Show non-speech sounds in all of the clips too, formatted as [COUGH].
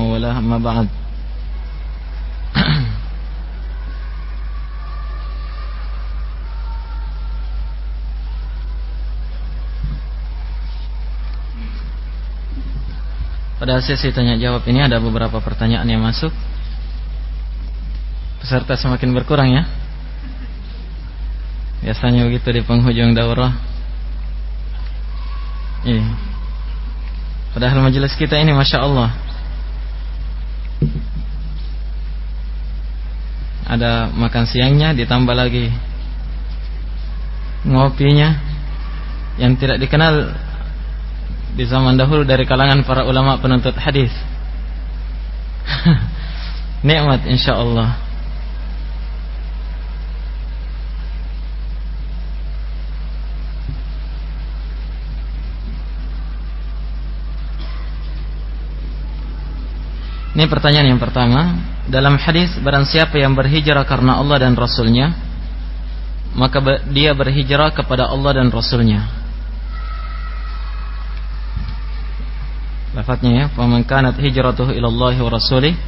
ومن والاه أما بعد Pada sesi tanya jawab ini ada beberapa pertanyaan yang masuk. Peserta semakin berkurang ya. Biasanya begitu di penghujung daurah. Iya. Padahal majelis kita ini Masya Allah Ada makan siangnya ditambah lagi Ngopinya Yang tidak dikenal di zaman dahulu dari kalangan para ulama penuntut hadis. [LAUGHS] Nikmat insyaallah. Ini pertanyaan yang pertama Dalam hadis Barang siapa yang berhijrah karena Allah dan Rasulnya Maka dia berhijrah kepada Allah dan Rasulnya Lafadznya ya, "Faman kanat hijratuhu ila Allah wa rasulih,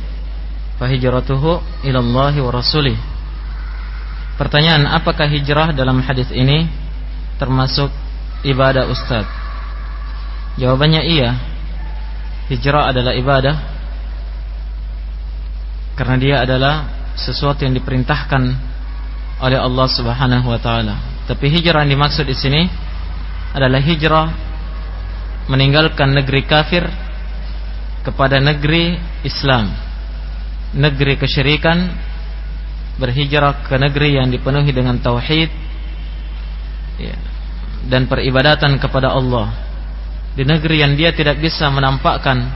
fa hijratuhu ila Allah wa rasulih." Pertanyaan, apakah hijrah dalam hadis ini termasuk ibadah ustaz? Jawabannya iya. Hijrah adalah ibadah karena dia adalah sesuatu yang diperintahkan oleh Allah Subhanahu wa taala. Tapi hijrah yang dimaksud di sini adalah hijrah meninggalkan negeri kafir kepada negeri Islam negeri kesyirikan berhijrah ke negeri yang dipenuhi dengan tauhid ya, dan peribadatan kepada Allah di negeri yang dia tidak bisa menampakkan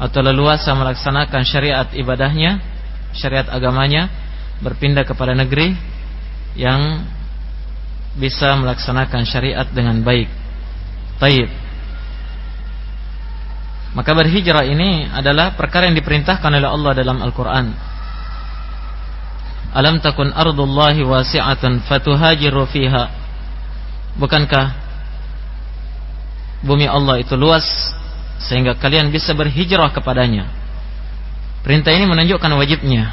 atau leluasa melaksanakan syariat ibadahnya syariat agamanya berpindah kepada negeri yang bisa melaksanakan syariat dengan baik taib maka berhijrah ini adalah perkara yang diperintahkan oleh Allah dalam Al-Quran. Alam takun ardullahi wasi'atan fatuhajiru fiha. Bukankah bumi Allah itu luas sehingga kalian bisa berhijrah kepadanya? Perintah ini menunjukkan wajibnya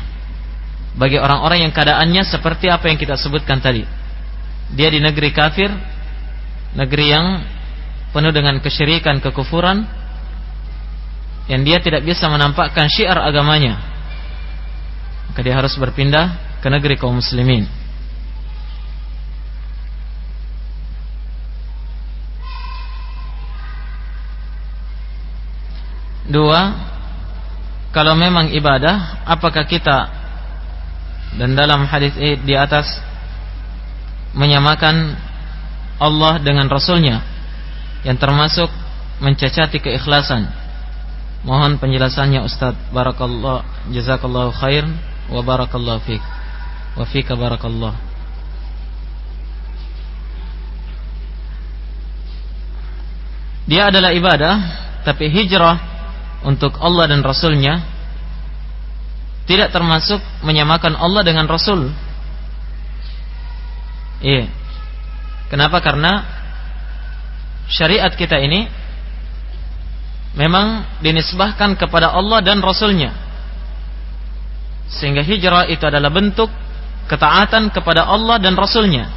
bagi orang-orang yang keadaannya seperti apa yang kita sebutkan tadi. Dia di negeri kafir, negeri yang penuh dengan kesyirikan, kekufuran, yang dia tidak bisa menampakkan syiar agamanya maka dia harus berpindah ke negeri kaum muslimin dua kalau memang ibadah apakah kita dan dalam hadis di atas menyamakan Allah dengan Rasulnya yang termasuk mencacati keikhlasan Mohon penjelasannya Ustaz. Barakallah jazakallahu khair wa barakallahu fik. Wa fika barakallah. Dia adalah ibadah, tapi hijrah untuk Allah dan Rasulnya tidak termasuk menyamakan Allah dengan Rasul. Iya. Kenapa? Karena syariat kita ini memang dinisbahkan kepada Allah dan Rasulnya sehingga hijrah itu adalah bentuk ketaatan kepada Allah dan Rasulnya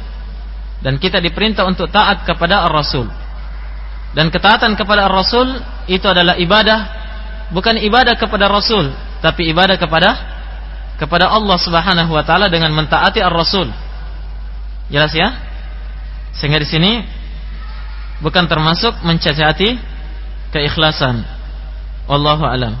dan kita diperintah untuk taat kepada Ar-Rasul dan ketaatan kepada Ar-Rasul itu adalah ibadah bukan ibadah kepada Rasul tapi ibadah kepada kepada Allah Subhanahu wa taala dengan mentaati Ar-Rasul jelas ya sehingga di sini bukan termasuk mencacati keikhlasan. Wallahu alam.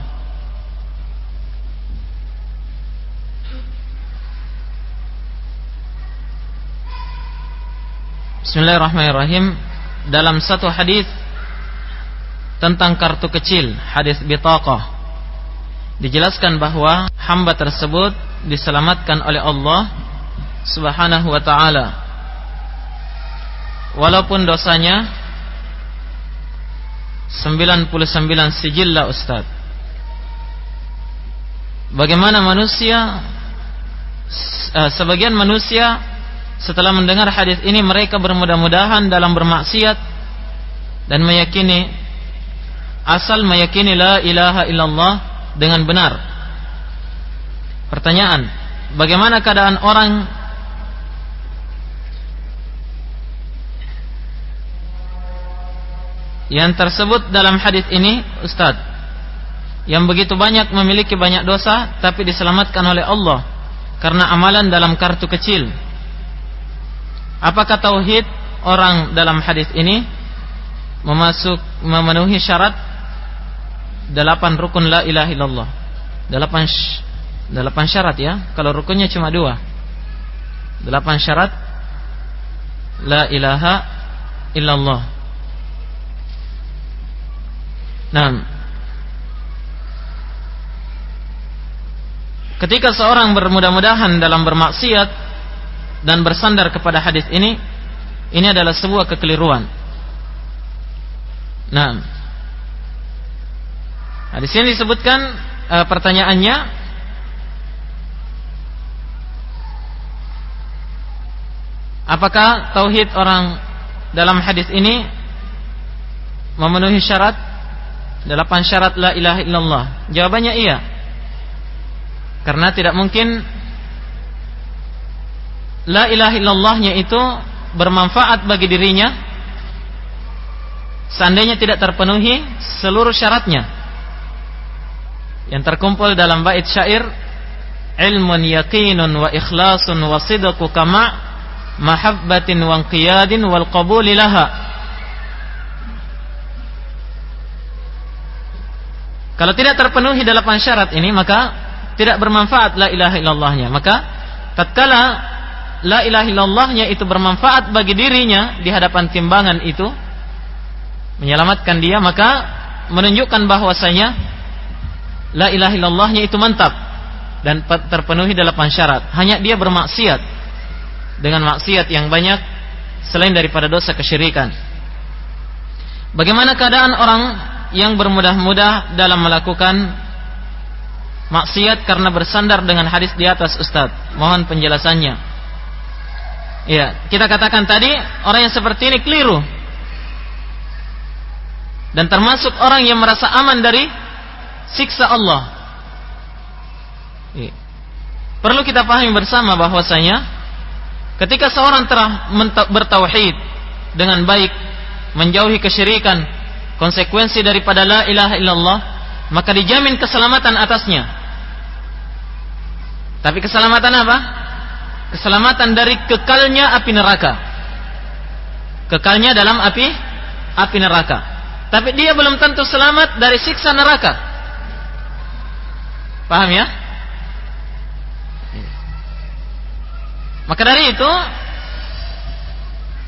Bismillahirrahmanirrahim. Dalam satu hadis tentang kartu kecil, hadis bitaqah, dijelaskan bahwa hamba tersebut diselamatkan oleh Allah Subhanahu wa taala. Walaupun dosanya 99 sijillah Ustaz Bagaimana manusia uh, Sebagian manusia Setelah mendengar hadis ini Mereka bermudah-mudahan dalam bermaksiat Dan meyakini Asal meyakini la ilaha illallah dengan benar. Pertanyaan, bagaimana keadaan orang yang tersebut dalam hadis ini, Ustaz? Yang begitu banyak memiliki banyak dosa tapi diselamatkan oleh Allah karena amalan dalam kartu kecil. Apakah tauhid orang dalam hadis ini memasuk memenuhi syarat delapan rukun la ilaha illallah. Delapan delapan syarat ya. Kalau rukunnya cuma dua. Delapan syarat la ilaha illallah. Nah, ketika seorang bermudah-mudahan dalam bermaksiat dan bersandar kepada hadis ini, ini adalah sebuah kekeliruan. Nah, nah di sini disebutkan e, pertanyaannya Apakah tauhid orang dalam hadis ini memenuhi syarat delapan syarat la ilaha illallah? Jawabannya iya. Karena tidak mungkin la ilaha illallahnya itu bermanfaat bagi dirinya seandainya tidak terpenuhi seluruh syaratnya yang terkumpul dalam bait syair ilmun yaqinun wa ikhlasun wa sidqu kama mahabbatin wa qiyadin wal qabuli laha. Kalau tidak terpenuhi delapan syarat ini maka tidak bermanfaat la ilaha illallahnya. Maka tatkala la ilaha illallahnya itu bermanfaat bagi dirinya di hadapan timbangan itu menyelamatkan dia maka menunjukkan bahwasanya la ilaha illallahnya itu mantap dan terpenuhi delapan syarat. Hanya dia bermaksiat dengan maksiat yang banyak selain daripada dosa kesyirikan. Bagaimana keadaan orang yang bermudah-mudah dalam melakukan maksiat karena bersandar dengan hadis di atas Ustaz? Mohon penjelasannya. Ya, kita katakan tadi orang yang seperti ini keliru. Dan termasuk orang yang merasa aman dari siksa Allah. Ya. Perlu kita pahami bersama bahwasanya ketika seorang telah bertauhid dengan baik, menjauhi kesyirikan, konsekuensi daripada la ilaha illallah, maka dijamin keselamatan atasnya. Tapi keselamatan apa? keselamatan dari kekalnya api neraka. Kekalnya dalam api api neraka. Tapi dia belum tentu selamat dari siksa neraka. Paham ya? Maka dari itu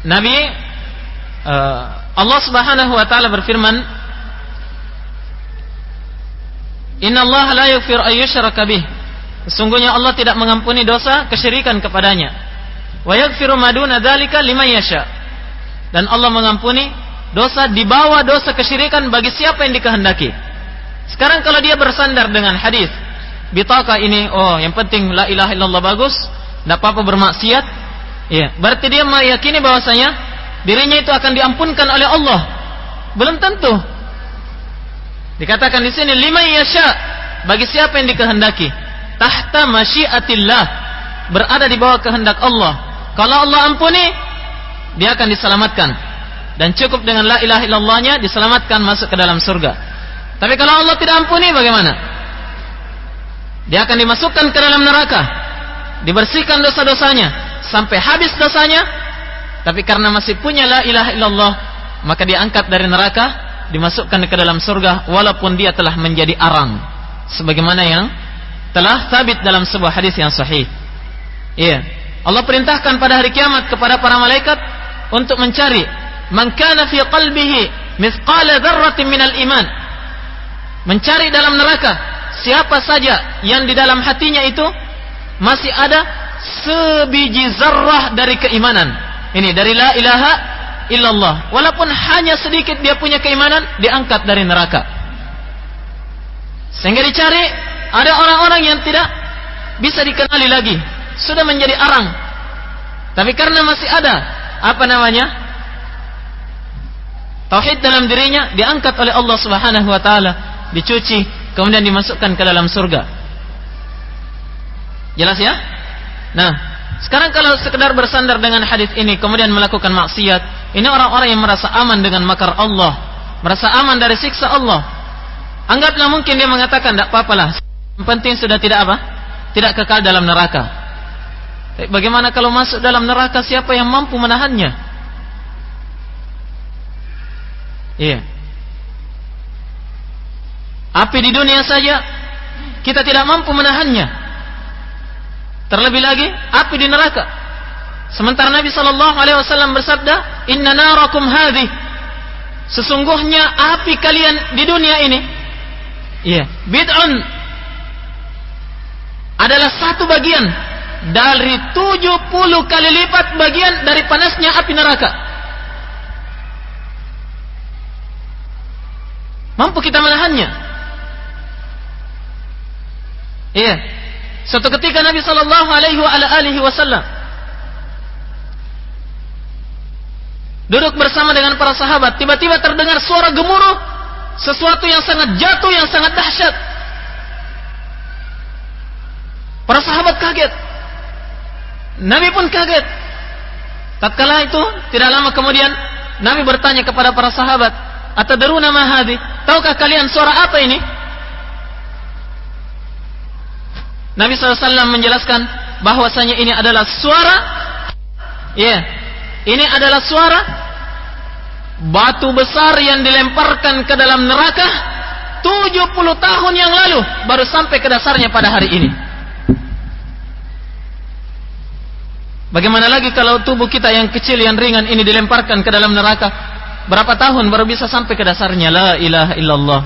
Nabi uh, Allah Subhanahu wa taala berfirman Inna Allah la yaghfir ayyushraka bih Sesungguhnya Allah tidak mengampuni dosa kesyirikan kepadanya. Wa yaghfiru maduna dzalika liman yasha. Dan Allah mengampuni dosa di bawah dosa kesyirikan bagi siapa yang dikehendaki. Sekarang kalau dia bersandar dengan hadis bitaka ini, oh yang penting la ilaha illallah bagus, tidak apa-apa bermaksiat, ya, berarti dia meyakini bahwasanya dirinya itu akan diampunkan oleh Allah. Belum tentu. Dikatakan di sini lima yasha bagi siapa yang dikehendaki. Tahta masyiatillah berada di bawah kehendak Allah. Kalau Allah ampuni dia akan diselamatkan. Dan cukup dengan la ilaha illallahnya diselamatkan masuk ke dalam surga. Tapi kalau Allah tidak ampuni bagaimana dia akan dimasukkan ke dalam neraka dibersihkan dosa-dosanya sampai habis dosanya tapi karena masih punya la ilaha illallah maka dia angkat dari neraka dimasukkan ke dalam surga walaupun dia telah menjadi arang sebagaimana yang telah sabit dalam sebuah hadis yang sahih. Iya. Allah perintahkan pada hari kiamat kepada para malaikat untuk mencari man kana fi qalbihi mithqala dzarratin minal iman. Mencari dalam neraka siapa saja yang di dalam hatinya itu masih ada sebiji zarrah dari keimanan. Ini dari la ilaha illallah. Walaupun hanya sedikit dia punya keimanan, diangkat dari neraka. Sehingga dicari ada orang-orang yang tidak bisa dikenali lagi, sudah menjadi arang. Tapi karena masih ada apa namanya? Tauhid dalam dirinya diangkat oleh Allah Subhanahu wa taala, dicuci kemudian dimasukkan ke dalam surga. Jelas ya? Nah, sekarang kalau sekedar bersandar dengan hadis ini kemudian melakukan maksiat, ini orang-orang yang merasa aman dengan makar Allah, merasa aman dari siksa Allah. Anggaplah mungkin dia mengatakan tidak apa-apalah. Yang penting sudah tidak apa? Tidak kekal dalam neraka. Bagaimana kalau masuk dalam neraka siapa yang mampu menahannya? Iya. Api di dunia saja kita tidak mampu menahannya. Terlebih lagi api di neraka. Sementara Nabi Shallallahu Alaihi Wasallam bersabda, Inna narakum hadhi. Sesungguhnya api kalian di dunia ini, iya, bid'un adalah satu bagian dari 70 kali lipat bagian dari panasnya api neraka. Mampu kita menahannya? Iya. Suatu ketika Nabi Shallallahu Alaihi Wasallam duduk bersama dengan para sahabat, tiba-tiba terdengar suara gemuruh, sesuatu yang sangat jatuh, yang sangat dahsyat. Para sahabat kaget, Nabi pun kaget. Tatkala itu tidak lama kemudian Nabi bertanya kepada para sahabat, "Atau nama hadi? Tahukah kalian suara apa ini?" Nabi SAW menjelaskan bahwasanya ini adalah suara. Ya. Yeah, ini adalah suara batu besar yang dilemparkan ke dalam neraka 70 tahun yang lalu baru sampai ke dasarnya pada hari ini. Bagaimana lagi kalau tubuh kita yang kecil yang ringan ini dilemparkan ke dalam neraka? Berapa tahun baru bisa sampai ke dasarnya? La ilaha illallah.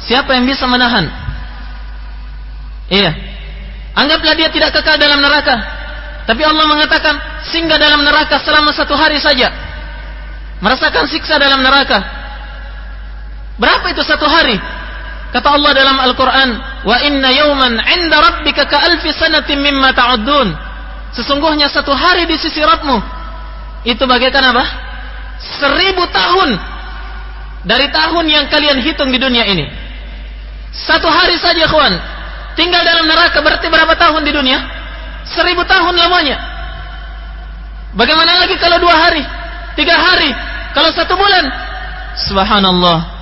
Siapa yang bisa menahan? Iya Anggaplah dia tidak kekal dalam neraka. Tapi Allah mengatakan singgah dalam neraka selama satu hari saja. Merasakan siksa dalam neraka. Berapa itu satu hari? Kata Allah dalam Al-Quran, Wa inna yawman inda rabbika ka alfi sanatin mimma ta'udun. Sesungguhnya satu hari di sisi Rabbmu itu bagaikan apa? Seribu tahun dari tahun yang kalian hitung di dunia ini. Satu hari saja, kawan tinggal dalam neraka berarti berapa tahun di dunia? Seribu tahun lamanya. Bagaimana lagi kalau dua hari, tiga hari, kalau satu bulan? Subhanallah.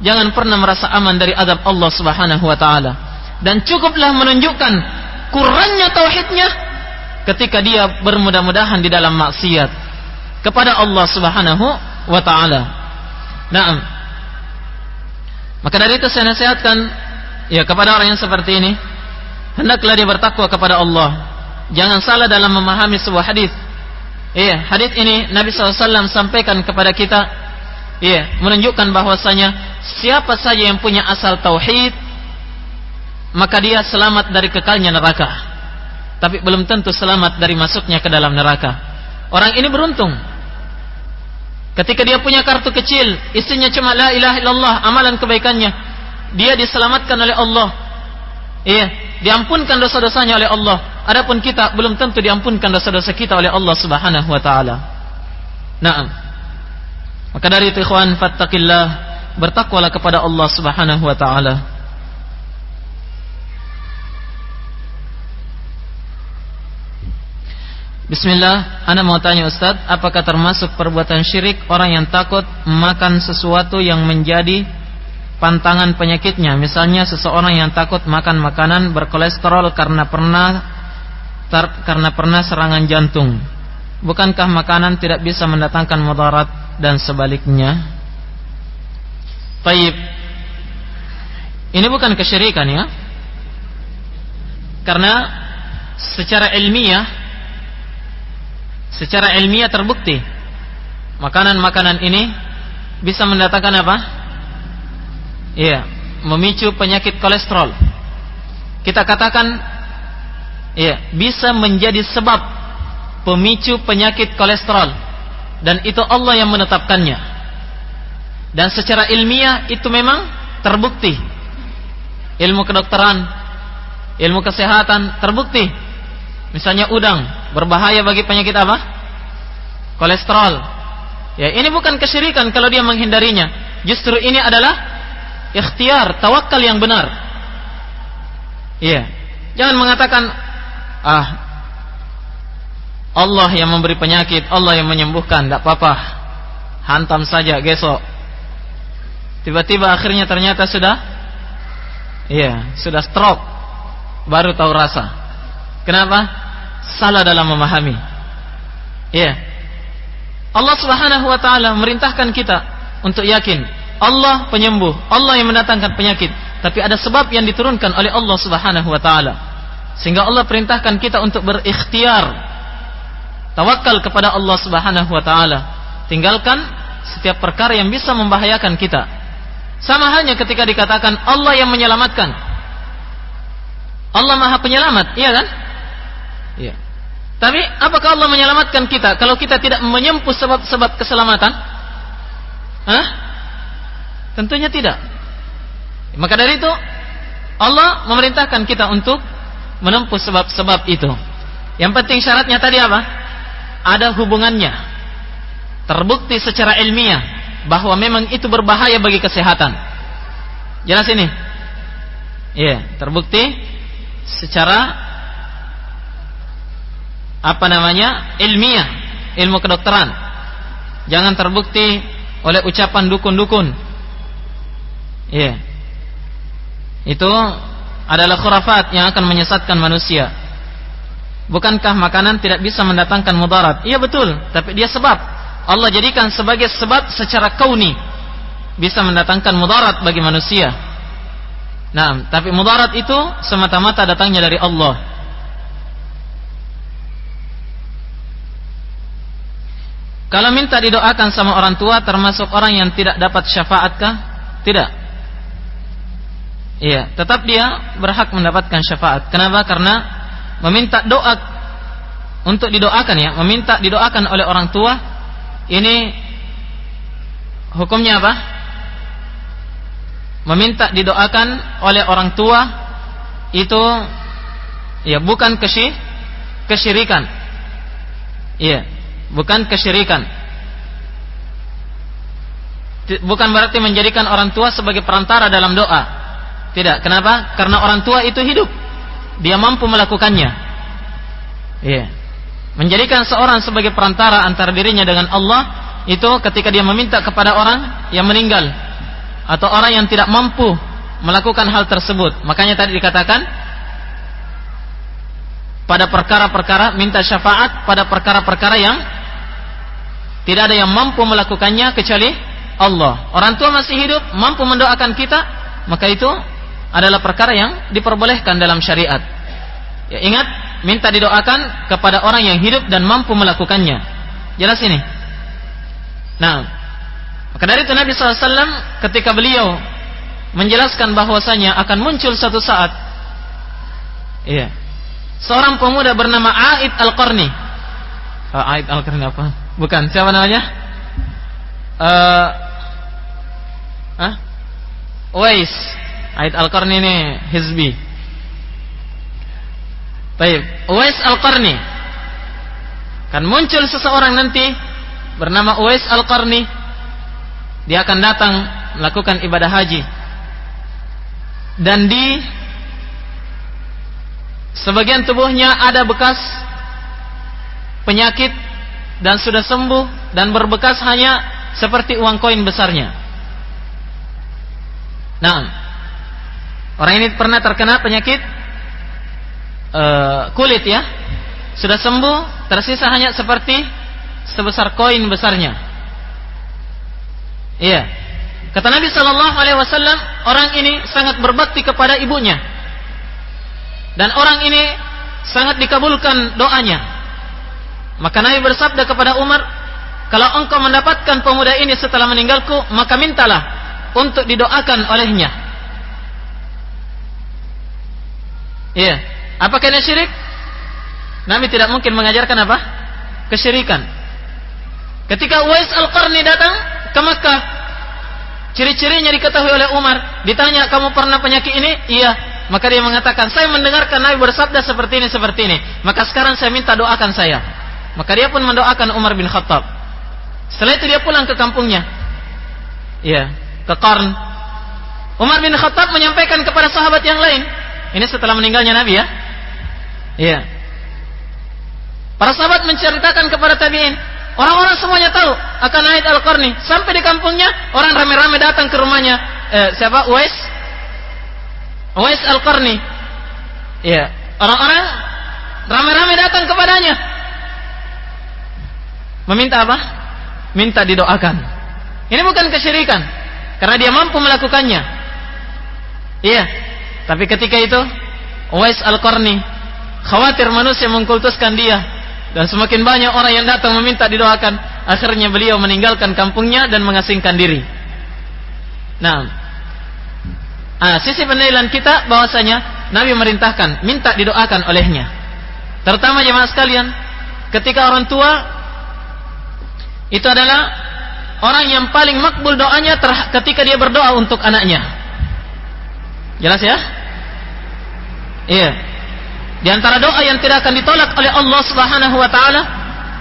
Jangan pernah merasa aman dari adab Allah Subhanahu wa taala. Dan cukuplah menunjukkan kurangnya tauhidnya ketika dia bermudah-mudahan di dalam maksiat kepada Allah Subhanahu wa taala. Naam. Maka dari itu saya nasihatkan Ya kepada orang yang seperti ini hendaklah dia bertakwa kepada Allah. Jangan salah dalam memahami sebuah hadis. Iya, hadis ini Nabi SAW sampaikan kepada kita, iya, menunjukkan bahwasanya siapa saja yang punya asal tauhid, maka dia selamat dari kekalnya neraka. Tapi belum tentu selamat dari masuknya ke dalam neraka. Orang ini beruntung. Ketika dia punya kartu kecil, isinya cuma la ilaha illallah, amalan kebaikannya, dia diselamatkan oleh Allah. Iya, diampunkan dosa-dosanya oleh Allah. Adapun kita belum tentu diampunkan dosa-dosa kita oleh Allah Subhanahu wa taala. Naam. Maka dari itu ikhwan fattaqillah, bertakwalah kepada Allah Subhanahu wa taala. Bismillah, Anda mau tanya Ustaz, apakah termasuk perbuatan syirik orang yang takut makan sesuatu yang menjadi pantangan penyakitnya. Misalnya seseorang yang takut makan makanan berkolesterol karena pernah ter, karena pernah serangan jantung. Bukankah makanan tidak bisa mendatangkan mudarat dan sebaliknya? Taib. Ini bukan kesyirikan ya. Karena secara ilmiah secara ilmiah terbukti makanan-makanan ini bisa mendatangkan apa? Iya, memicu penyakit kolesterol. Kita katakan iya, bisa menjadi sebab pemicu penyakit kolesterol dan itu Allah yang menetapkannya. Dan secara ilmiah itu memang terbukti. Ilmu kedokteran, ilmu kesehatan terbukti. Misalnya udang berbahaya bagi penyakit apa? Kolesterol. Ya, ini bukan kesyirikan kalau dia menghindarinya. Justru ini adalah ikhtiar, tawakal yang benar. Iya. Jangan mengatakan ah Allah yang memberi penyakit, Allah yang menyembuhkan, tidak apa-apa. Hantam saja besok. Tiba-tiba akhirnya ternyata sudah iya, sudah stroke. Baru tahu rasa. Kenapa? Salah dalam memahami. Iya. Allah Subhanahu wa taala memerintahkan kita untuk yakin Allah penyembuh, Allah yang mendatangkan penyakit, tapi ada sebab yang diturunkan oleh Allah Subhanahu wa taala. Sehingga Allah perintahkan kita untuk berikhtiar tawakal kepada Allah Subhanahu wa taala. Tinggalkan setiap perkara yang bisa membahayakan kita. Sama halnya ketika dikatakan Allah yang menyelamatkan. Allah Maha Penyelamat, iya kan? Iya. Tapi apakah Allah menyelamatkan kita kalau kita tidak menyempuh sebab-sebab keselamatan? Hah? Tentunya tidak. Maka dari itu Allah memerintahkan kita untuk menempuh sebab-sebab itu. Yang penting syaratnya tadi apa? Ada hubungannya. Terbukti secara ilmiah bahwa memang itu berbahaya bagi kesehatan. Jelas ini? Iya, terbukti secara apa namanya? ilmiah, ilmu kedokteran. Jangan terbukti oleh ucapan dukun-dukun Iya. Itu adalah khurafat yang akan menyesatkan manusia. Bukankah makanan tidak bisa mendatangkan mudarat? Iya betul, tapi dia sebab. Allah jadikan sebagai sebab secara kauni bisa mendatangkan mudarat bagi manusia. Nah, tapi mudarat itu semata-mata datangnya dari Allah. Kalau minta didoakan sama orang tua termasuk orang yang tidak dapat syafaatkah? Tidak. Iya, tetap dia berhak mendapatkan syafaat. Kenapa? Karena meminta doa untuk didoakan ya, meminta didoakan oleh orang tua ini hukumnya apa? Meminta didoakan oleh orang tua itu ya bukan kesy kesyirikan. Iya, bukan kesyirikan. Bukan berarti menjadikan orang tua sebagai perantara dalam doa tidak. Kenapa? Karena orang tua itu hidup. Dia mampu melakukannya. Iya. Menjadikan seorang sebagai perantara antara dirinya dengan Allah itu ketika dia meminta kepada orang yang meninggal atau orang yang tidak mampu melakukan hal tersebut. Makanya tadi dikatakan pada perkara-perkara minta syafaat pada perkara-perkara yang tidak ada yang mampu melakukannya kecuali Allah. Orang tua masih hidup, mampu mendoakan kita, maka itu adalah perkara yang diperbolehkan dalam syariat. Ya, ingat, minta didoakan kepada orang yang hidup dan mampu melakukannya. Jelas ini. Nah, maka dari itu Nabi SAW ketika beliau menjelaskan bahwasanya akan muncul satu saat, iya, seorang pemuda bernama Aid Al Qarni. Uh, ah, Aid Al Qarni apa? Bukan. Siapa namanya? Uh, huh? Wais Aid Al-Qarni ini hizbi. Baik, Uwais Al-Qarni. Kan muncul seseorang nanti bernama Uwais Al-Qarni. Dia akan datang melakukan ibadah haji. Dan di sebagian tubuhnya ada bekas penyakit dan sudah sembuh dan berbekas hanya seperti uang koin besarnya. Nah, Orang ini pernah terkena penyakit uh, kulit ya. Sudah sembuh, tersisa hanya seperti sebesar koin besarnya. Iya. Kata Nabi Shallallahu Alaihi Wasallam, orang ini sangat berbakti kepada ibunya, dan orang ini sangat dikabulkan doanya. Maka Nabi bersabda kepada Umar, kalau engkau mendapatkan pemuda ini setelah meninggalku, maka mintalah untuk didoakan olehnya. Iya. Apakah ini syirik? Nabi tidak mungkin mengajarkan apa? Kesyirikan. Ketika Uwais Al-Qarni datang ke Makkah, ciri-cirinya diketahui oleh Umar. Ditanya, kamu pernah penyakit ini? Iya. Maka dia mengatakan, saya mendengarkan Nabi bersabda seperti ini, seperti ini. Maka sekarang saya minta doakan saya. Maka dia pun mendoakan Umar bin Khattab. Setelah itu dia pulang ke kampungnya. Iya, ke Qarn. Umar bin Khattab menyampaikan kepada sahabat yang lain. Ini setelah meninggalnya Nabi ya. Iya. Para sahabat menceritakan kepada tabi'in, orang-orang semuanya tahu akan Aid Al-Qarni. Sampai di kampungnya orang rame-rame datang ke rumahnya. Eh, siapa? Uwais? Uwais Al-Qarni. Iya. Orang-orang rame-rame datang kepadanya. Meminta apa? Minta didoakan. Ini bukan kesyirikan. Karena dia mampu melakukannya. Iya. Tapi ketika itu Uwais Al-Qarni khawatir manusia mengkultuskan dia dan semakin banyak orang yang datang meminta didoakan, akhirnya beliau meninggalkan kampungnya dan mengasingkan diri. Nah, ah, sisi penilaian kita bahwasanya Nabi merintahkan minta didoakan olehnya. Terutama jemaah sekalian, ketika orang tua itu adalah orang yang paling makbul doanya ketika dia berdoa untuk anaknya. Jelas ya? Iya. Di antara doa yang tidak akan ditolak oleh Allah Subhanahu wa taala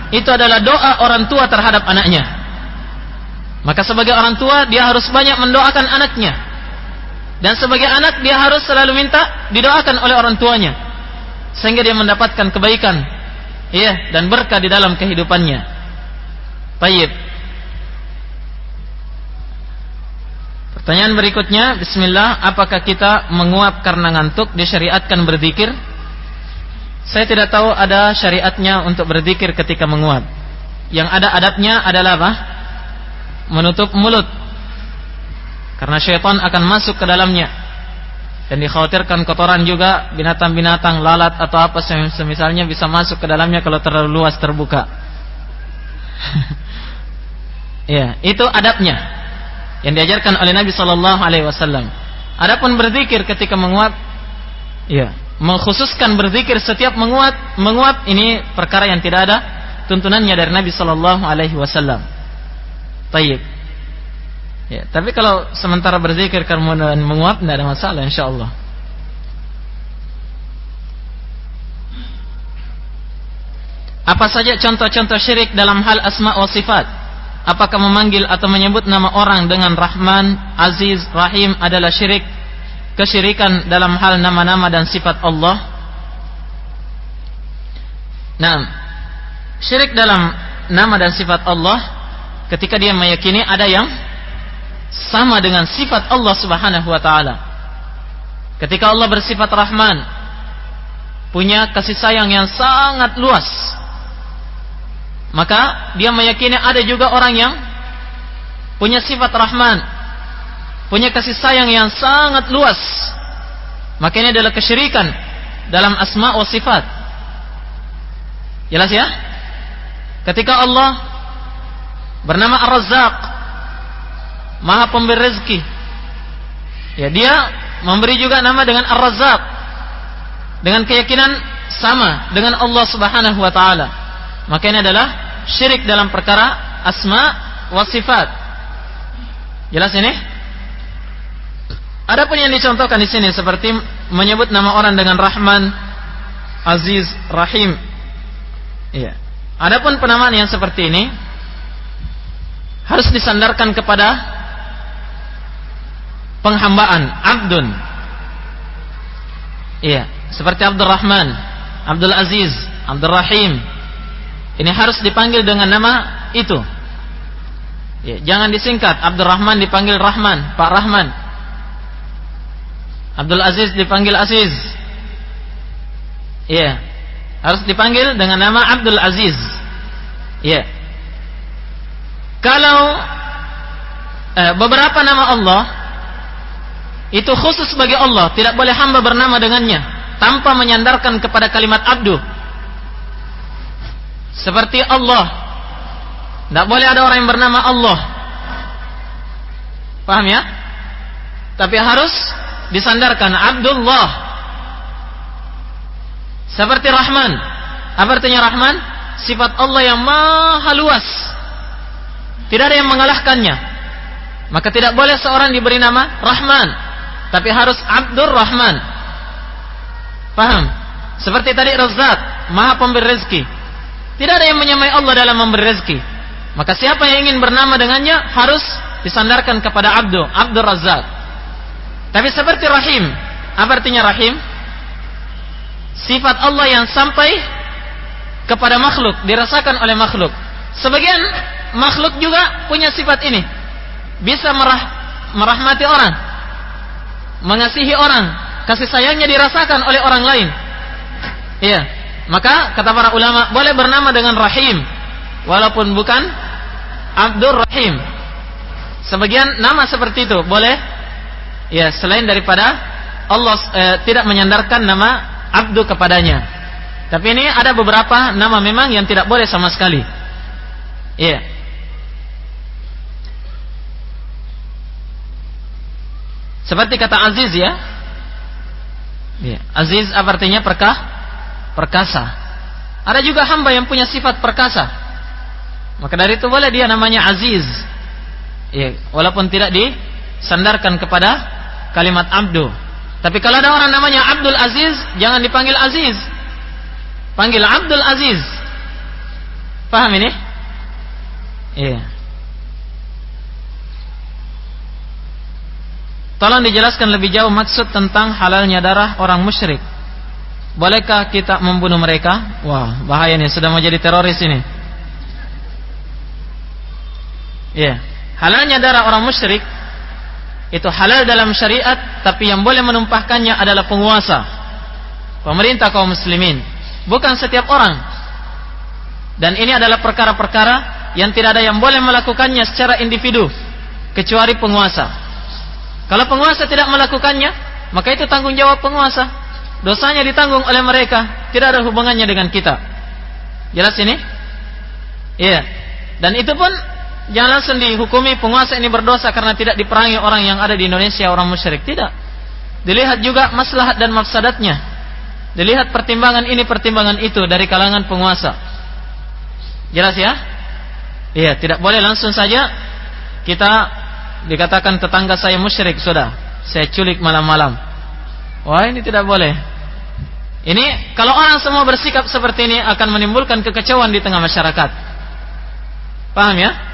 itu adalah doa orang tua terhadap anaknya. Maka sebagai orang tua dia harus banyak mendoakan anaknya. Dan sebagai anak dia harus selalu minta didoakan oleh orang tuanya sehingga dia mendapatkan kebaikan iya dan berkah di dalam kehidupannya. Baik. Pertanyaan berikutnya, Bismillah, apakah kita menguap karena ngantuk disyariatkan berzikir? Saya tidak tahu ada syariatnya untuk berzikir ketika menguap. Yang ada adabnya adalah apa? Menutup mulut. Karena syaitan akan masuk ke dalamnya. Dan dikhawatirkan kotoran juga binatang-binatang lalat atau apa semisalnya bisa masuk ke dalamnya kalau terlalu luas terbuka. [LAUGHS] ya, itu adabnya yang diajarkan oleh Nabi Shallallahu Alaihi Wasallam. Adapun berzikir ketika menguap, ya, mengkhususkan berzikir setiap menguap, menguap ini perkara yang tidak ada tuntunannya dari Nabi Shallallahu Alaihi Wasallam. Tayyib. Ya, tapi kalau sementara berzikir kemudian menguap tidak ada masalah insya Allah. Apa saja contoh-contoh syirik dalam hal asma wa sifat? Apakah memanggil atau menyebut nama orang dengan Rahman, Aziz, Rahim adalah syirik kesyirikan dalam hal nama-nama dan sifat Allah? Nah, syirik dalam nama dan sifat Allah ketika dia meyakini ada yang sama dengan sifat Allah Subhanahu wa taala. Ketika Allah bersifat Rahman, punya kasih sayang yang sangat luas maka dia meyakini ada juga orang yang punya sifat rahman, punya kasih sayang yang sangat luas. Maka ini adalah kesyirikan dalam asma wa sifat. Jelas ya? Ketika Allah bernama Ar-Razzaq, Maha Pemberi rezeki. Ya, dia memberi juga nama dengan Ar-Razzaq dengan keyakinan sama dengan Allah Subhanahu wa taala. Maka ini adalah syirik dalam perkara asma wa sifat. Jelas ini? Adapun yang dicontohkan di sini seperti menyebut nama orang dengan Rahman, Aziz, Rahim. Iya. Adapun penamaan yang seperti ini harus disandarkan kepada penghambaan abdun. Iya, seperti Abdul Rahman, Abdul Aziz, Abdul Rahim, ini harus dipanggil dengan nama itu. Ya, jangan disingkat. Abdurrahman dipanggil Rahman, Pak Rahman. Abdul Aziz dipanggil Aziz. Ya, harus dipanggil dengan nama Abdul Aziz. Ya. Kalau eh, beberapa nama Allah itu khusus bagi Allah, tidak boleh hamba bernama dengannya tanpa menyandarkan kepada kalimat abdu seperti Allah. Tidak boleh ada orang yang bernama Allah. Paham ya? Tapi harus disandarkan Abdullah. Seperti Rahman. Apa artinya Rahman? Sifat Allah yang maha luas. Tidak ada yang mengalahkannya. Maka tidak boleh seorang diberi nama Rahman. Tapi harus Abdul Rahman. Paham? Seperti tadi Razak, Maha Pemberi rezeki. Tidak ada yang menyamai Allah dalam memberi rezeki. Maka siapa yang ingin bernama dengannya harus disandarkan kepada Abdul, Abdul Razak. Tapi seperti rahim. Apa artinya rahim? Sifat Allah yang sampai kepada makhluk, dirasakan oleh makhluk. Sebagian makhluk juga punya sifat ini. Bisa merah, merahmati orang, mengasihi orang, kasih sayangnya dirasakan oleh orang lain. Iya. Maka kata para ulama boleh bernama dengan Rahim walaupun bukan Abdur Rahim. Sebagian nama seperti itu boleh ya selain daripada Allah eh, tidak menyandarkan nama Abdu kepadanya. Tapi ini ada beberapa nama memang yang tidak boleh sama sekali. Iya. Seperti kata Aziz ya. Iya. Aziz apa artinya perkah? Perkasa. Ada juga hamba yang punya sifat perkasa. Maka dari itu boleh dia namanya Aziz. Ya, walaupun tidak disandarkan kepada kalimat abdu. Tapi kalau ada orang namanya Abdul Aziz, jangan dipanggil Aziz. Panggil Abdul Aziz. Paham ini? Iya. Tolong dijelaskan lebih jauh maksud tentang halalnya darah orang musyrik. Bolehkah kita membunuh mereka? Wah, bahaya nih, sudah mau jadi teroris ini. Iya. Halalnya darah orang musyrik itu halal dalam syariat, tapi yang boleh menumpahkannya adalah penguasa, pemerintah kaum muslimin, bukan setiap orang. Dan ini adalah perkara-perkara yang tidak ada yang boleh melakukannya secara individu, kecuali penguasa. Kalau penguasa tidak melakukannya, maka itu tanggung jawab penguasa. Dosanya ditanggung oleh mereka, tidak ada hubungannya dengan kita. Jelas ini? Iya. Dan itu pun Jangan langsung dihukumi penguasa ini berdosa karena tidak diperangi orang yang ada di Indonesia orang musyrik. Tidak. Dilihat juga maslahat dan mafsadatnya. Dilihat pertimbangan ini pertimbangan itu dari kalangan penguasa. Jelas ya? Iya, tidak boleh langsung saja kita dikatakan tetangga saya musyrik sudah. Saya culik malam-malam. Wah, ini tidak boleh. Ini kalau orang semua bersikap seperti ini akan menimbulkan kekecewaan di tengah masyarakat. Paham ya?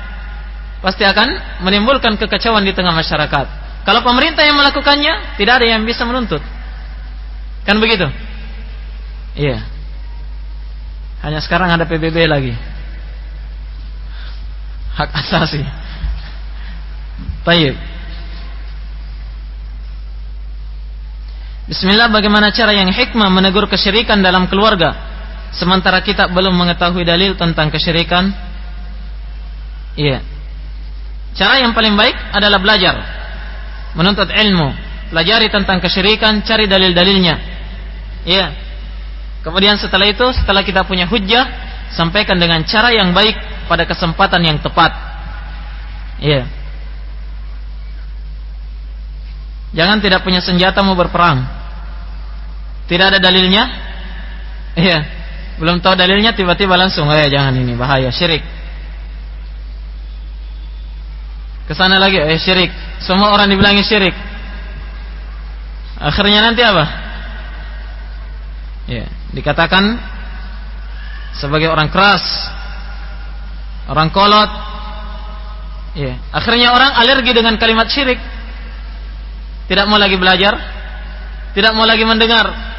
pasti akan menimbulkan kekacauan di tengah masyarakat. Kalau pemerintah yang melakukannya, tidak ada yang bisa menuntut. Kan begitu? Iya. Hanya sekarang ada PBB lagi. Hak asasi. Baik. Bismillah bagaimana cara yang hikmah menegur kesyirikan dalam keluarga sementara kita belum mengetahui dalil tentang kesyirikan? Iya. Cara yang paling baik adalah belajar, menuntut ilmu, pelajari tentang kesyirikan, cari dalil-dalilnya. Iya. Kemudian setelah itu, setelah kita punya hujjah, sampaikan dengan cara yang baik pada kesempatan yang tepat. Iya. Jangan tidak punya senjata mau berperang. Tidak ada dalilnya. Iya. Belum tahu dalilnya tiba-tiba langsung, "Eh, jangan ini bahaya, syirik." Ke sana lagi, eh syirik. Semua orang dibilangi syirik. Akhirnya nanti apa? Ya, dikatakan sebagai orang keras, orang kolot. Ya, akhirnya orang alergi dengan kalimat syirik. Tidak mau lagi belajar, tidak mau lagi mendengar.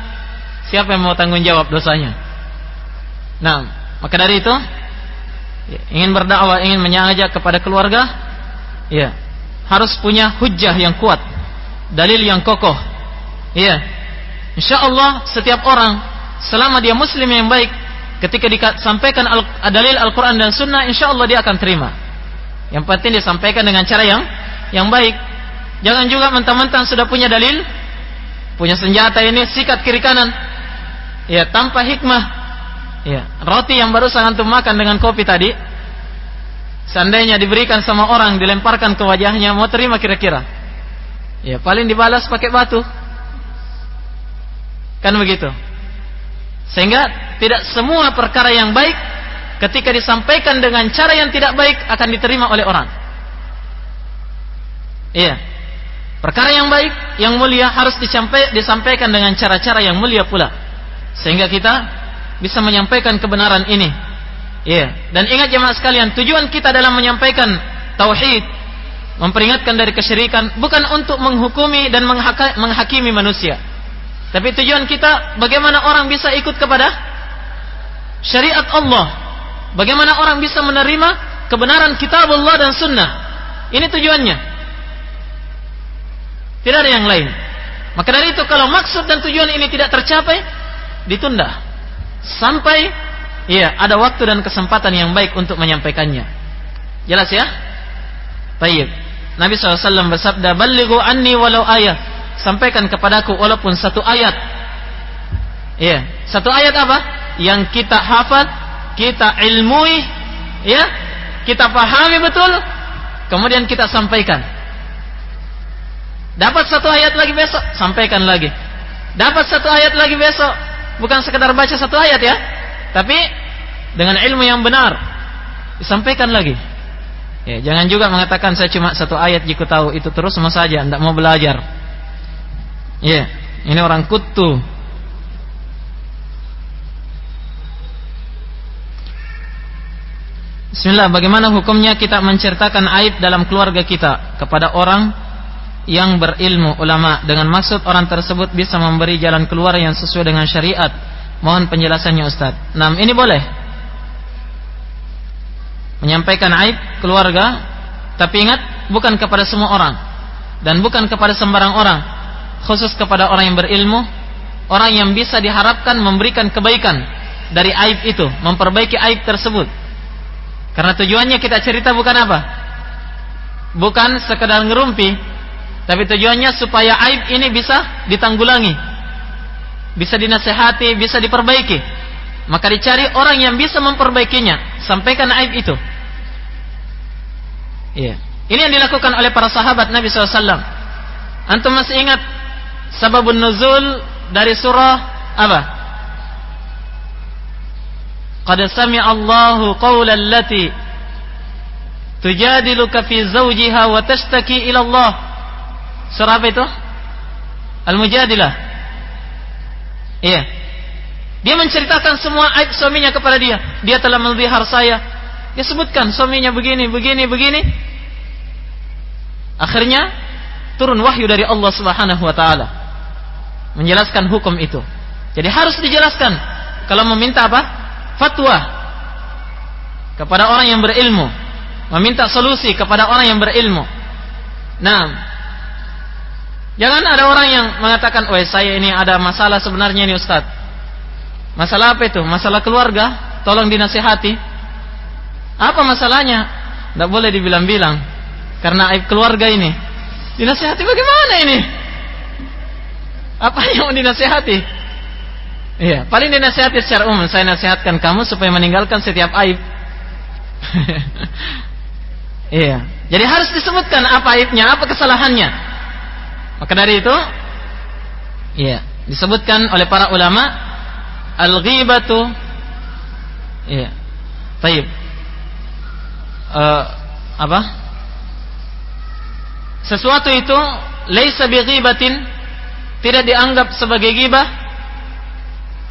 Siapa yang mau tanggung jawab dosanya? Nah, maka dari itu ingin berdakwah, ingin mengajak kepada keluarga, ya harus punya hujah yang kuat dalil yang kokoh ya. Insya Allah setiap orang selama dia muslim yang baik ketika disampaikan al dalil Al-Quran dan Sunnah insya Allah dia akan terima. Yang penting disampaikan dengan cara yang yang baik. Jangan juga mentang-mentang sudah punya dalil punya senjata ini sikat kiri kanan ya tanpa hikmah ya roti yang baru sangat makan dengan kopi tadi Seandainya diberikan sama orang, dilemparkan ke wajahnya, mau terima kira-kira? Ya, paling dibalas pakai batu. Kan begitu. Sehingga tidak semua perkara yang baik ketika disampaikan dengan cara yang tidak baik akan diterima oleh orang. Iya. Perkara yang baik, yang mulia harus disampaikan dengan cara-cara yang mulia pula. Sehingga kita bisa menyampaikan kebenaran ini Iya. Dan ingat jemaah sekalian, tujuan kita dalam menyampaikan tauhid, memperingatkan dari kesyirikan bukan untuk menghukumi dan menghakimi manusia. Tapi tujuan kita bagaimana orang bisa ikut kepada syariat Allah. Bagaimana orang bisa menerima kebenaran kitab Allah dan sunnah. Ini tujuannya. Tidak ada yang lain. Maka dari itu kalau maksud dan tujuan ini tidak tercapai, ditunda sampai ya ada waktu dan kesempatan yang baik untuk menyampaikannya. Jelas ya? Baik. Nabi SAW bersabda, "Ballighu anni walau ayat." Sampaikan kepadaku walaupun satu ayat. Ya, satu ayat apa? Yang kita hafal, kita ilmui, ya, kita pahami betul, kemudian kita sampaikan. Dapat satu ayat lagi besok, sampaikan lagi. Dapat satu ayat lagi besok, bukan sekedar baca satu ayat ya, tapi dengan ilmu yang benar disampaikan lagi. Ya, jangan juga mengatakan saya cuma satu ayat jika tahu itu terus sama saja, tidak mau belajar. Ya, ini orang kutu. Bismillah, bagaimana hukumnya kita menceritakan aib dalam keluarga kita kepada orang yang berilmu ulama. Dengan maksud orang tersebut bisa memberi jalan keluar yang sesuai dengan syariat. Mohon penjelasannya Ustaz. Nah, ini boleh? Menyampaikan aib keluarga tapi ingat bukan kepada semua orang. Dan bukan kepada sembarang orang. Khusus kepada orang yang berilmu orang yang bisa diharapkan memberikan kebaikan dari aib itu memperbaiki aib tersebut. Karena tujuannya kita cerita bukan apa? Bukan sekedar ngerumpi tapi tujuannya supaya aib ini bisa ditanggulangi. Bisa dinasehati bisa diperbaiki. Maka dicari orang yang bisa memperbaikinya. Sampaikan aib itu. Iya. Ini yang dilakukan oleh para sahabat Nabi SAW antum masih ingat sababun nuzul dari surah apa? Qad sami Allahu qawlan lati tujadiluka fi zawjiha wa tashtaki ila Allah surah apa itu Al-Mujadilah iya dia menceritakan semua aib suaminya kepada dia. Dia telah melihar saya. Dia sebutkan suaminya begini, begini, begini. Akhirnya turun wahyu dari Allah Subhanahu wa taala menjelaskan hukum itu. Jadi harus dijelaskan kalau meminta apa? Fatwa kepada orang yang berilmu, meminta solusi kepada orang yang berilmu. Nah, jangan ada orang yang mengatakan, "Oh, saya ini ada masalah sebenarnya ini Ustaz." Masalah apa itu? Masalah keluarga. Tolong dinasihati. Apa masalahnya? Tidak boleh dibilang-bilang. Karena aib keluarga ini. Dinasihati bagaimana ini? Apa yang mau dinasihati? Iya, paling dinasihati secara umum. Saya nasihatkan kamu supaya meninggalkan setiap aib. [LAUGHS] iya. Jadi harus disebutkan apa aibnya, apa kesalahannya. Maka dari itu, iya, disebutkan oleh para ulama al-ghibatu iya taib. Uh, apa? Sesuatu itu laisa bighibatin tidak dianggap sebagai ghibah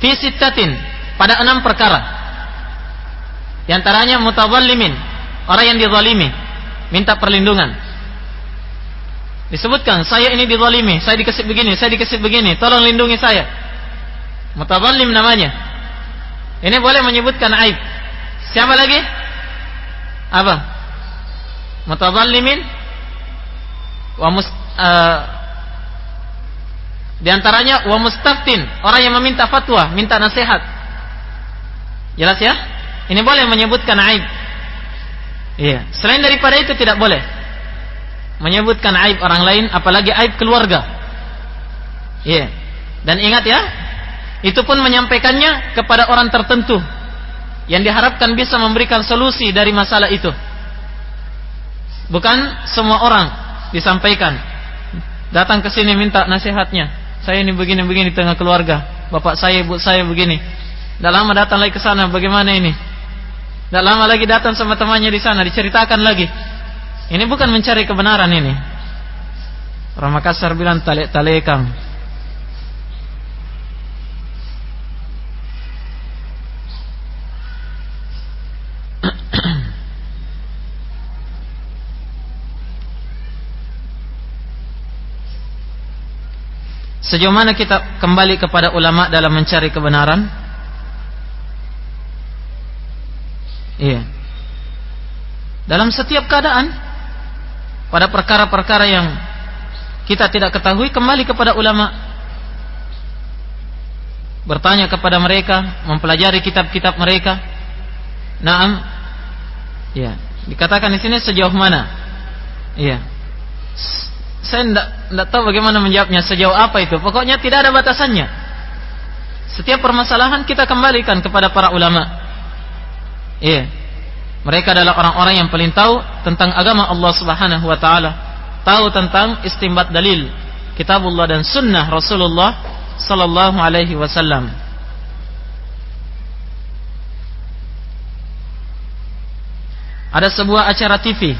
fi sittatin pada enam perkara. Di antaranya mutawallimin orang yang dizalimi minta perlindungan disebutkan saya ini dizalimi saya dikasih begini saya dikasih begini tolong lindungi saya Mutadallim namanya. Ini boleh menyebutkan aib. Siapa lagi? Apa? Mutadallimin wa uh, di antaranya wa mustaftin, orang yang meminta fatwa, minta nasihat. Jelas ya? Ini boleh menyebutkan aib. Iya, selain daripada itu tidak boleh menyebutkan aib orang lain apalagi aib keluarga. Iya. Dan ingat ya, itu pun menyampaikannya kepada orang tertentu yang diharapkan bisa memberikan solusi dari masalah itu. Bukan semua orang disampaikan. Datang ke sini minta nasihatnya. Saya ini begini-begini tengah keluarga. Bapak saya, ibu saya begini. Tidak lama datang lagi ke sana, bagaimana ini? Tidak lama lagi datang sama temannya di sana, diceritakan lagi. Ini bukan mencari kebenaran ini. Orang Makassar bilang talek-talekang. [CLEARS THROAT] Sejauh mana kita kembali kepada ulama dalam mencari kebenaran? Iya. Dalam setiap keadaan pada perkara-perkara yang kita tidak ketahui kembali kepada ulama. Bertanya kepada mereka, mempelajari kitab-kitab mereka. Naam. Ya, dikatakan di sini sejauh mana? Iya saya tidak tidak tahu bagaimana menjawabnya sejauh apa itu. Pokoknya tidak ada batasannya. Setiap permasalahan kita kembalikan kepada para ulama. Iya. Mereka adalah orang-orang yang paling tahu tentang agama Allah Subhanahu wa taala. Tahu tentang istimbat dalil kitabullah dan sunnah Rasulullah sallallahu alaihi wasallam. Ada sebuah acara TV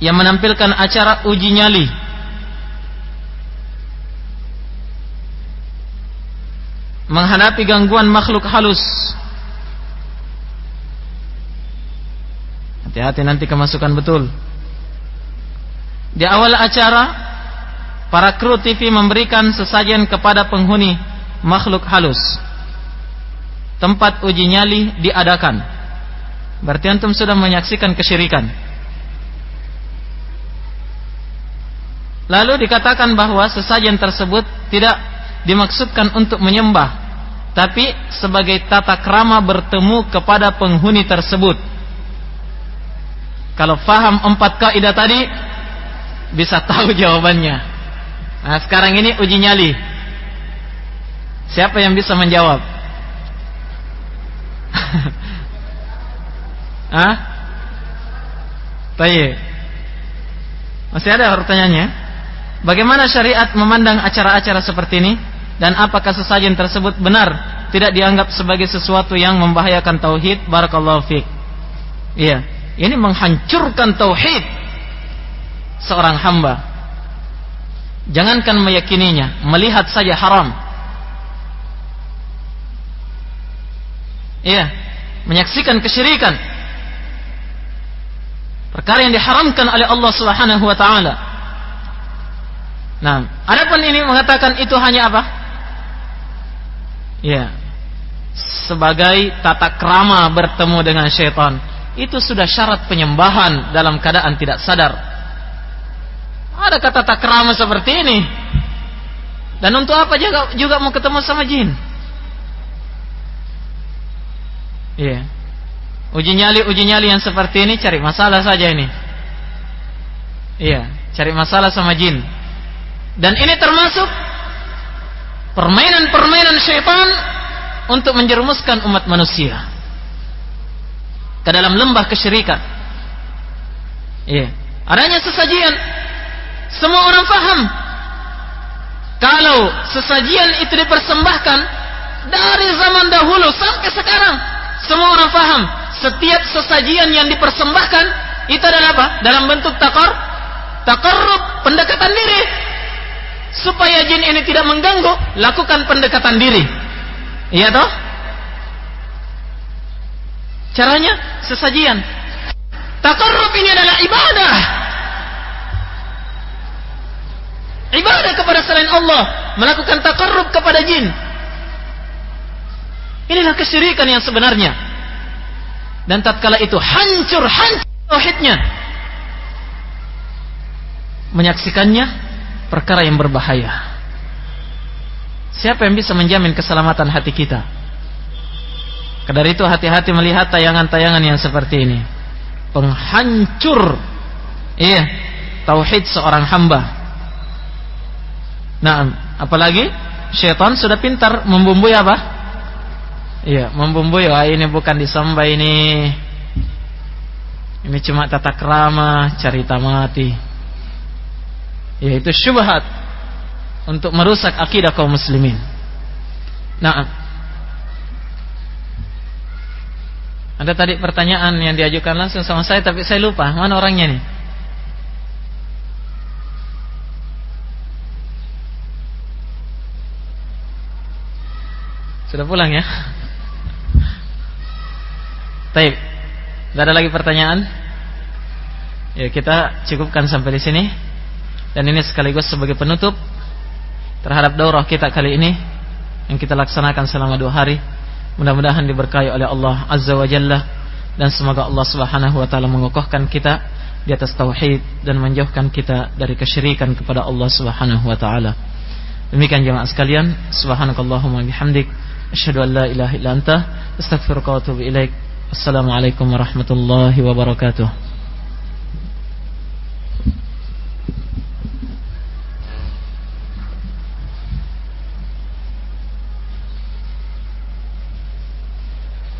yang menampilkan acara uji nyali menghadapi gangguan makhluk halus. Hati-hati nanti kemasukan betul. Di awal acara para kru TV memberikan sesajen kepada penghuni makhluk halus. Tempat uji nyali diadakan. Berarti antum sudah menyaksikan kesyirikan. Lalu dikatakan bahwa sesajen tersebut tidak dimaksudkan untuk menyembah, tapi sebagai tata krama bertemu kepada penghuni tersebut. Kalau faham empat kaidah tadi, bisa tahu [LAUGHS] jawabannya. Nah, sekarang ini uji nyali. Siapa yang bisa menjawab? [LAUGHS] Hah? Baik. Masih ada pertanyaannya? Bagaimana syariat memandang acara-acara seperti ini dan apakah sesajen tersebut benar tidak dianggap sebagai sesuatu yang membahayakan tauhid? Barakallahu fiik. Iya, ini menghancurkan tauhid seorang hamba. Jangankan meyakininya, melihat saja haram. Iya, menyaksikan kesyirikan. Perkara yang diharamkan oleh Allah Subhanahu wa taala. Nah, adapun ini mengatakan itu hanya apa? Ya. Sebagai tata krama bertemu dengan syaitan. Itu sudah syarat penyembahan dalam keadaan tidak sadar. Ada kata tata krama seperti ini. Dan untuk apa juga, juga mau ketemu sama jin? Iya. Uji nyali, uji nyali yang seperti ini cari masalah saja ini. Iya, cari masalah sama jin. Dan ini termasuk permainan-permainan syaitan untuk menjerumuskan umat manusia ke dalam lembah kesyirikan. Iya. Adanya sesajian. Semua orang faham. Kalau sesajian itu dipersembahkan dari zaman dahulu sampai sekarang, semua orang faham. Setiap sesajian yang dipersembahkan itu adalah apa? Dalam bentuk takar, takarrub, pendekatan diri supaya jin ini tidak mengganggu, lakukan pendekatan diri. Iya toh? Caranya sesajian. Takarrub ini adalah ibadah. Ibadah kepada selain Allah, melakukan takarrub kepada jin. Inilah kesyirikan yang sebenarnya. Dan tatkala itu hancur hancur tauhidnya. Menyaksikannya perkara yang berbahaya. Siapa yang bisa menjamin keselamatan hati kita? Kadar itu hati-hati melihat tayangan-tayangan yang seperti ini. Penghancur iya, tauhid seorang hamba. Nah, apalagi syaitan sudah pintar membumbui apa? Iya, membumbui wah ini bukan disembah ini. Ini cuma tata krama, cerita mati yaitu syubhat untuk merusak akidah kaum muslimin. Nah, ada tadi pertanyaan yang diajukan langsung sama saya tapi saya lupa mana orangnya nih. Sudah pulang ya? Baik. Tidak ada lagi pertanyaan? Ya, kita cukupkan sampai di sini. Dan ini sekaligus sebagai penutup terhadap daurah kita kali ini yang kita laksanakan selama dua hari. Mudah-mudahan diberkahi oleh Allah Azza wa Jalla dan semoga Allah Subhanahu wa taala mengokohkan kita di atas tauhid dan menjauhkan kita dari kesyirikan kepada Allah Subhanahu wa taala. Demikian jemaah sekalian, subhanakallahumma bihamdik asyhadu an la ilaha illa anta astaghfiruka wa atubu ilaik. Assalamualaikum warahmatullahi wabarakatuh.